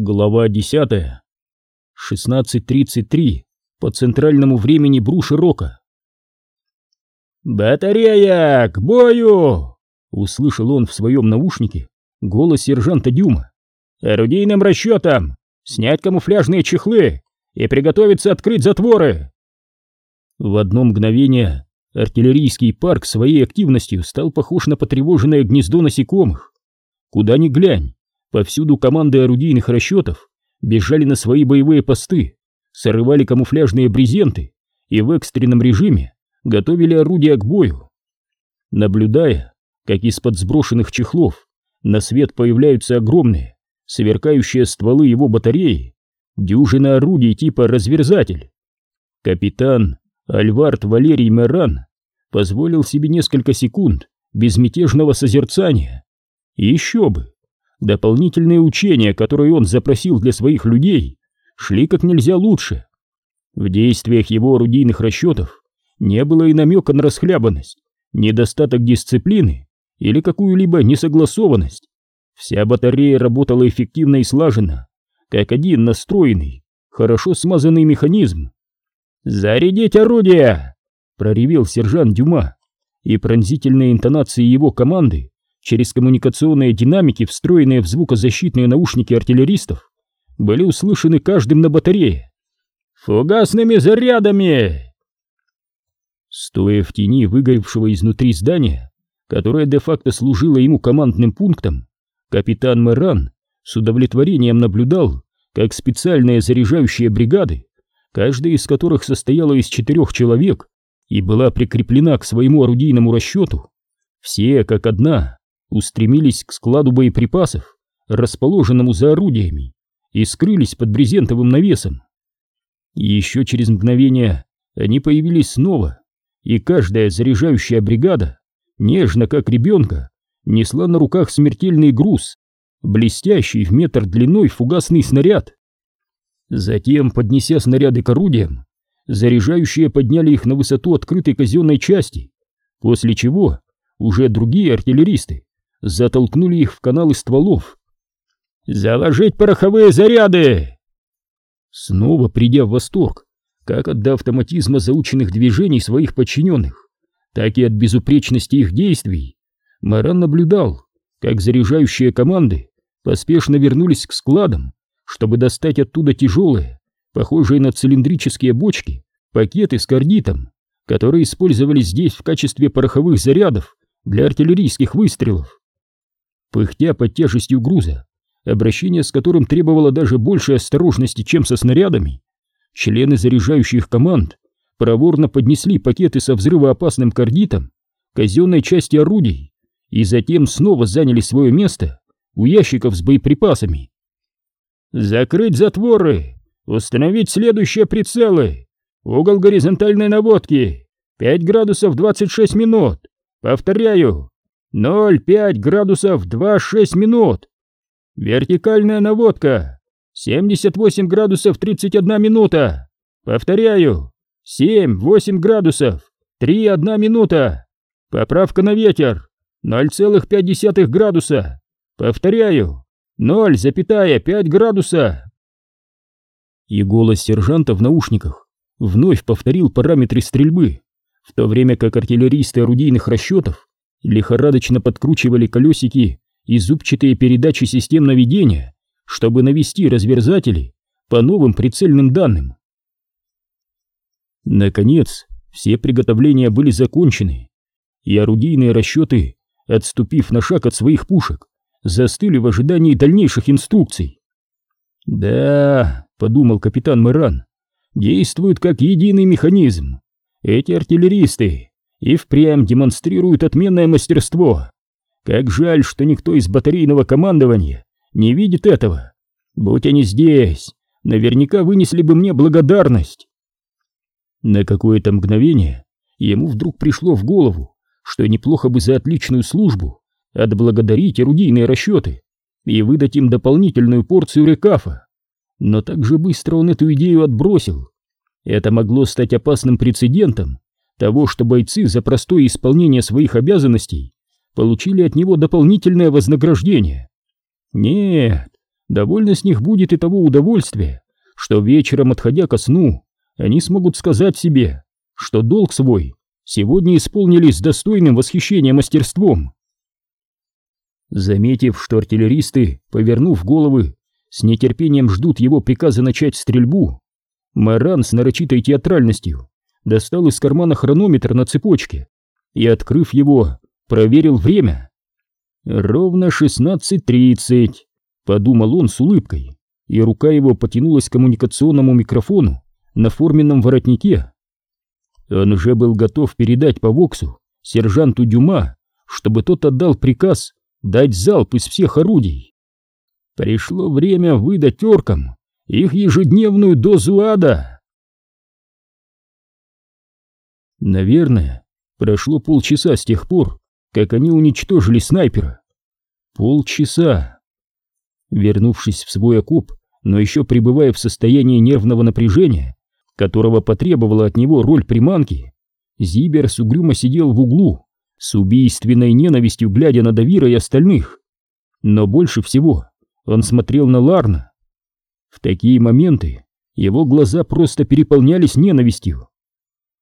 Глава 10. 16.33 по центральному времени Бруши-Рока. «Батарея, к бою!» — услышал он в своем наушнике голос сержанта Дюма. «Орудийным расчетам! Снять камуфляжные чехлы и приготовиться открыть затворы!» В одно мгновение артиллерийский парк своей активностью стал похож на потревоженное гнездо насекомых. Куда ни глянь, повсюду команды орудийных расчетов бежали на свои боевые посты, срывали камуфляжные брезенты и в экстренном режиме готовили орудия к бою. Наблюдая, как из-под сброшенных чехлов на свет появляются огромные, сверкающие стволы его батареи, дюжина орудий типа «разверзатель». Капитан Альвард Валерий Меран позволил себе несколько секунд безмятежного созерцания. еще бы! Дополнительные учения, которые он запросил для своих людей, шли как нельзя лучше. В действиях его орудийных расчетов не было и намека на расхлябанность, недостаток дисциплины или какую-либо несогласованность. Вся батарея работала эффективно и слаженно, как один настроенный, хорошо смазанный механизм. «Зарядить орудие!» — проревел сержант Дюма, и пронзительные интонации его команды через коммуникационные динамики, встроенные в звукозащитные наушники артиллеристов, были услышаны каждым на батарее. «Фугасными зарядами!» Стоя в тени выгоревшего изнутри здания, которое де-факто служило ему командным пунктом, капитан Мэран с удовлетворением наблюдал, как специальные заряжающие бригады, каждая из которых состояла из четырех человек и была прикреплена к своему орудийному расчету, все как одна устремились к складу боеприпасов, расположенному за орудиями, и скрылись под брезентовым навесом. Еще через мгновение они появились снова, и каждая заряжающая бригада, нежно как ребенка, несла на руках смертельный груз, блестящий в метр длиной фугасный снаряд. Затем, поднеся снаряды к орудиям, заряжающие подняли их на высоту открытой казенной части, после чего уже другие артиллеристы затолкнули их в каналы стволов. «Заложить пороховые заряды!» Снова придя в восторг, как от до автоматизма заученных движений своих подчиненных, так и от безупречности их действий, Маран наблюдал, как заряжающие команды поспешно вернулись к складам, чтобы достать оттуда тяжелые, похожие на цилиндрические бочки, пакеты с кардитом, которые использовались здесь в качестве пороховых зарядов для артиллерийских выстрелов пыхтя под тяжестью груза, обращение с которым требовало даже большей осторожности, чем со снарядами, члены заряжающих команд проворно поднесли пакеты со взрывоопасным кардитом казенной части орудий и затем снова заняли свое место у ящиков с боеприпасами. «Закрыть затворы! Установить следующие прицелы! Угол горизонтальной наводки! 5 градусов 26 минут! Повторяю, 0,5 градусов 2,6 минут. Вертикальная наводка. 78 градусов 31 минута. Повторяю. 7-8 градусов 3,1 минута. Поправка на ветер. 0,5 градуса. Повторяю. 0,5 градуса. И голос сержанта в наушниках вновь повторил параметры стрельбы, в то время как артиллеристы орудийных расчетов лихорадочно подкручивали колесики и зубчатые передачи систем наведения, чтобы навести разверзатели по новым прицельным данным. Наконец, все приготовления были закончены, и орудийные расчеты, отступив на шаг от своих пушек, застыли в ожидании дальнейших инструкций. «Да», — подумал капитан Мэран, — «действуют как единый механизм. Эти артиллеристы и впрямь демонстрируют отменное мастерство. Как жаль, что никто из батарейного командования не видит этого. Будь они здесь, наверняка вынесли бы мне благодарность. На какое-то мгновение ему вдруг пришло в голову, что неплохо бы за отличную службу отблагодарить орудийные расчеты и выдать им дополнительную порцию рекафа. Но так же быстро он эту идею отбросил. Это могло стать опасным прецедентом, того, что бойцы за простое исполнение своих обязанностей получили от него дополнительное вознаграждение. Нет, Довольно с них будет и того удовольствия, что вечером, отходя ко сну, они смогут сказать себе, что долг свой сегодня исполнили с достойным восхищения мастерством. Заметив, что артиллеристы, повернув головы, с нетерпением ждут его приказа начать стрельбу, Маран с нарочитой театральностью достал из кармана хронометр на цепочке и, открыв его, проверил время. «Ровно шестнадцать тридцать», — подумал он с улыбкой, и рука его потянулась к коммуникационному микрофону на форменном воротнике. Он уже был готов передать по Воксу сержанту Дюма, чтобы тот отдал приказ дать залп из всех орудий. Пришло время выдать оркам их ежедневную дозу ада. Наверное, прошло полчаса с тех пор, как они уничтожили снайпера. Полчаса. Вернувшись в свой окоп, но еще пребывая в состоянии нервного напряжения, которого потребовала от него роль приманки, Зиберс угрюмо сидел в углу, с убийственной ненавистью глядя на Давира и остальных. Но больше всего он смотрел на Ларна. В такие моменты его глаза просто переполнялись ненавистью.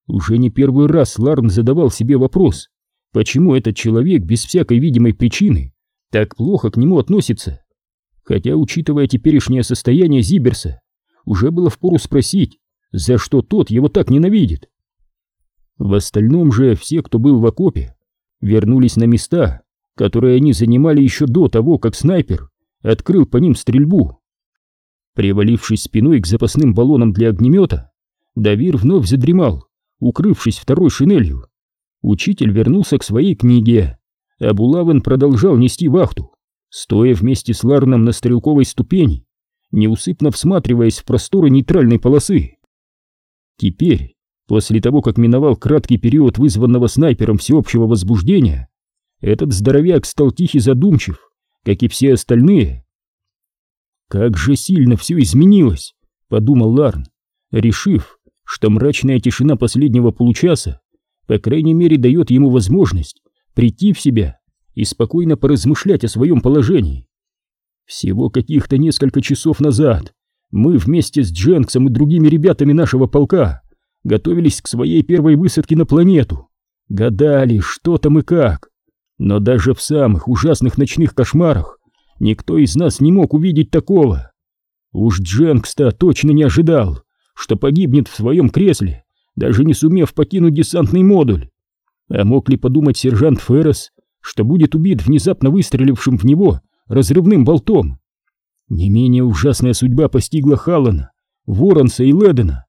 Уже не первый раз Ларн задавал себе вопрос, почему этот человек без всякой видимой причины так плохо к нему относится. Хотя, учитывая теперешнее состояние Зиберса, уже было впору спросить, за что тот его так ненавидит. В остальном же все, кто был в окопе, вернулись на места, которые они занимали еще до того, как снайпер открыл по ним стрельбу. Привалившись спиной к запасным баллонам для огнемета, Давир вновь задремал, укрывшись второй шинелью. Учитель вернулся к своей книге, а Булавин продолжал нести вахту, стоя вместе с Ларном на стрелковой ступени, неусыпно всматриваясь в просторы нейтральной полосы. Теперь, после того, как миновал краткий период вызванного снайпером всеобщего возбуждения, этот здоровяк стал тихий задумчив, как и все остальные. «Как же сильно все изменилось!» — подумал Ларн, решив, что мрачная тишина последнего получаса, по крайней мере, дает ему возможность прийти в себя и спокойно поразмышлять о своем положении. Всего каких-то несколько часов назад мы вместе с Дженксом и другими ребятами нашего полка готовились к своей первой высадке на планету, гадали, что там и как. Но даже в самых ужасных ночных кошмарах никто из нас не мог увидеть такого. Уж Дженкс-то точно не ожидал, что погибнет в своем кресле, даже не сумев покинуть десантный модуль. А мог ли подумать сержант Феррес, что будет убит внезапно выстрелившим в него разрывным болтом? Не менее ужасная судьба постигла Халлана, Воронса и Ледена.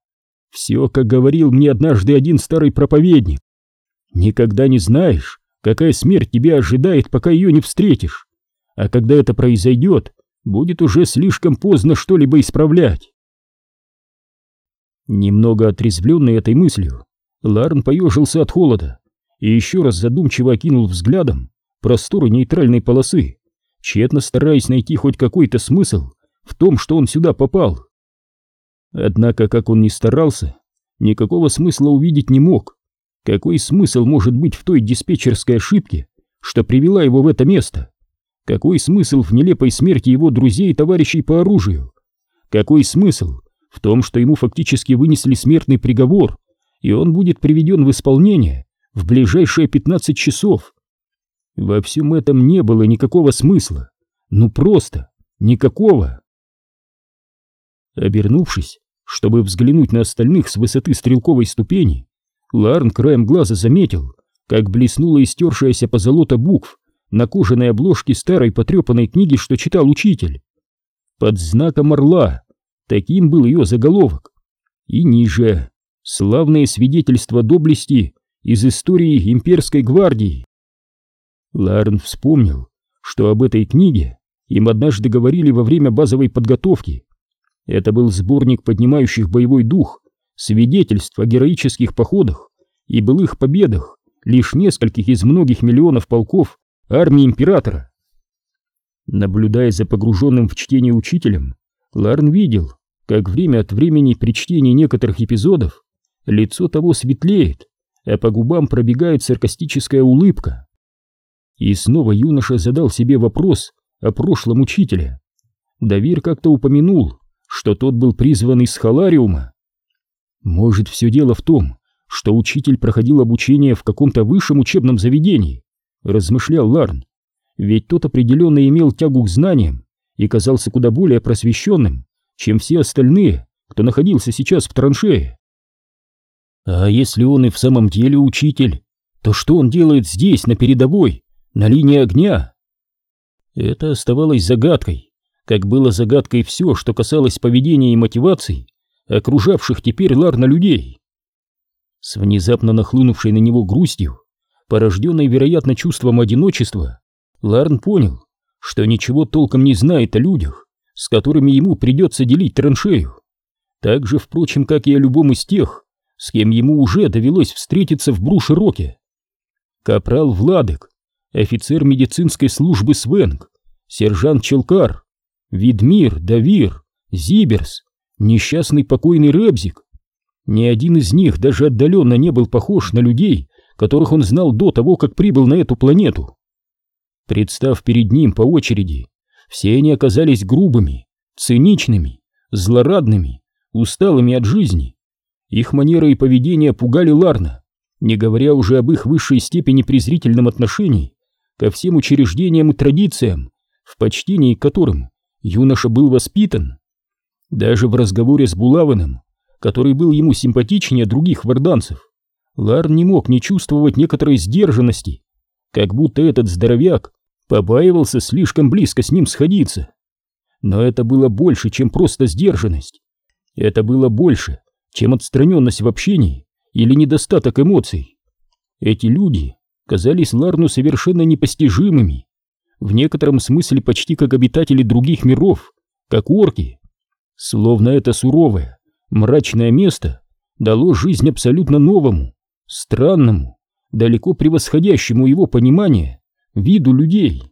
Все, как говорил мне однажды один старый проповедник. Никогда не знаешь, какая смерть тебя ожидает, пока ее не встретишь. А когда это произойдет, будет уже слишком поздно что-либо исправлять. Немного отрезвленный этой мыслью, Ларн поежился от холода и еще раз задумчиво окинул взглядом просторы нейтральной полосы, тщетно стараясь найти хоть какой-то смысл в том, что он сюда попал. Однако, как он ни старался, никакого смысла увидеть не мог. Какой смысл может быть в той диспетчерской ошибке, что привела его в это место? Какой смысл в нелепой смерти его друзей и товарищей по оружию? Какой смысл в том, что ему фактически вынесли смертный приговор, и он будет приведен в исполнение в ближайшие 15 часов? Во всем этом не было никакого смысла. Ну просто никакого. Обернувшись, чтобы взглянуть на остальных с высоты стрелковой ступени, Ларн краем глаза заметил, как блеснула истершаяся позолота букв на кожаной обложке старой потрепанной книги, что читал учитель. Под знаком орла, таким был ее заголовок. И ниже славные свидетельства доблести из истории имперской гвардии. Ларн вспомнил, что об этой книге им однажды говорили во время базовой подготовки. Это был сборник поднимающих боевой дух свидетельств о героических походах и былых победах лишь нескольких из многих миллионов полков армии императора. Наблюдая за погруженным в чтение учителем, Ларн видел, как время от времени при чтении некоторых эпизодов лицо того светлеет, а по губам пробегает саркастическая улыбка. И снова юноша задал себе вопрос о прошлом учителя. Давир как-то упомянул, что тот был призван из Халариума. Может, все дело в том, что учитель проходил обучение в каком-то высшем учебном заведении, размышлял Ларн. Ведь тот определенно имел тягу к знаниям и казался куда более просвещенным, чем все остальные, кто находился сейчас в траншее. А если он и в самом деле учитель, то что он делает здесь, на передовой, на линии огня? Это оставалось загадкой, как было загадкой все, что касалось поведения и мотиваций окружавших теперь Ларна людей. С внезапно нахлынувшей на него грустью, порожденной, вероятно, чувством одиночества, Ларн понял, что ничего толком не знает о людях, с которыми ему придется делить траншею. Так же, впрочем, как и о любом из тех, с кем ему уже довелось встретиться в Брушероке. Капрал Владык, офицер медицинской службы Свенг, сержант Челкар, Видмир, Давир, Зиберс, несчастный покойный Ребзик. Ни один из них даже отдаленно не был похож на людей, которых он знал до того, как прибыл на эту планету. Представ перед ним по очереди, все они оказались грубыми, циничными, злорадными, усталыми от жизни. Их манеры и поведение пугали Ларна, не говоря уже об их высшей степени презрительном отношении ко всем учреждениям и традициям, в почтении к которым юноша был воспитан. Даже в разговоре с Булавиным, который был ему симпатичнее других варданцев, Ларн не мог не чувствовать некоторой сдержанности, как будто этот здоровяк побаивался слишком близко с ним сходиться. Но это было больше, чем просто сдержанность. Это было больше, чем отстраненность в общении или недостаток эмоций. Эти люди казались Ларну совершенно непостижимыми, в некотором смысле почти как обитатели других миров, как орки. Словно это суровое, мрачное место дало жизнь абсолютно новому, странному, далеко превосходящему его понимание виду людей.